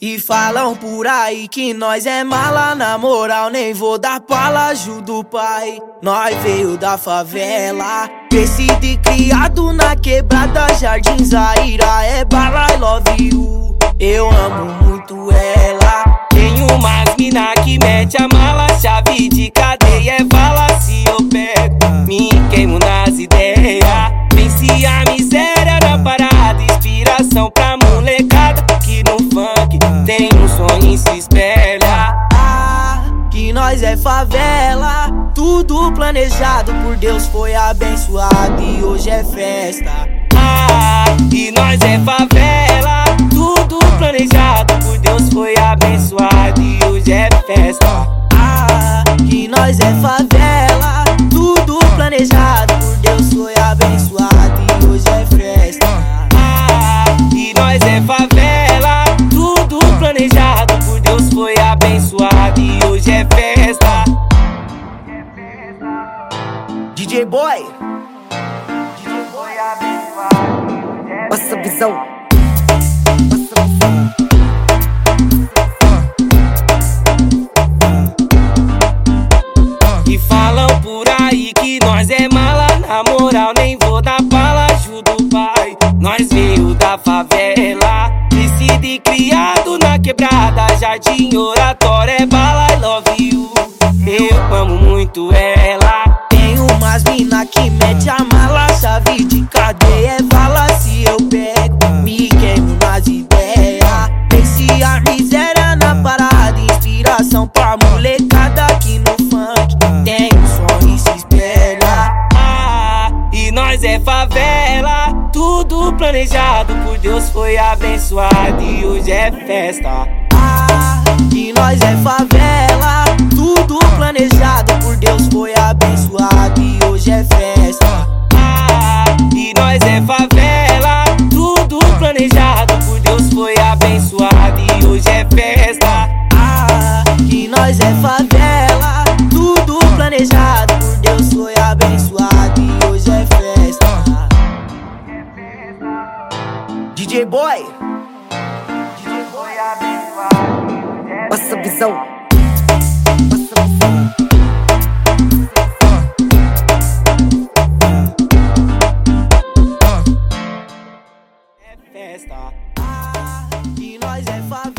E falam por aí que nós é mala, na moral nem vou dar pala, ajuda o pai. Nós veio da favela, crescido e criado na quebrada, Jardim Zaira é bala, I love you. Eu amo muito ela. Tem umas mina que mete a mala, chave de cadeia é bala. Se eu pego, me queimo nas ideias. Venci a miséria na parada, inspiração pra molecada que no funk tem um sonho e se espelha. Ah, que nós é favela, tudo planejado por Deus foi abençoado e hoje é festa. Nós é favela, tudo planejado por Deus foi abençoado e hoje é festa. DJ Boy, DJ foi abençoado. Passa a visão. Veio da favela, crescido e criado na quebrada, jardim oratório é bala, I love you. Eu amo muito ela. Tem umas mina que mete a mala, chave de cadeia planejado por Deus foi abençoado e hoje é festa. Ah, que nós é favela, DJ Boy. DJ Boy. Passa visão. Passa visão. festa. Ah, e nós é favela.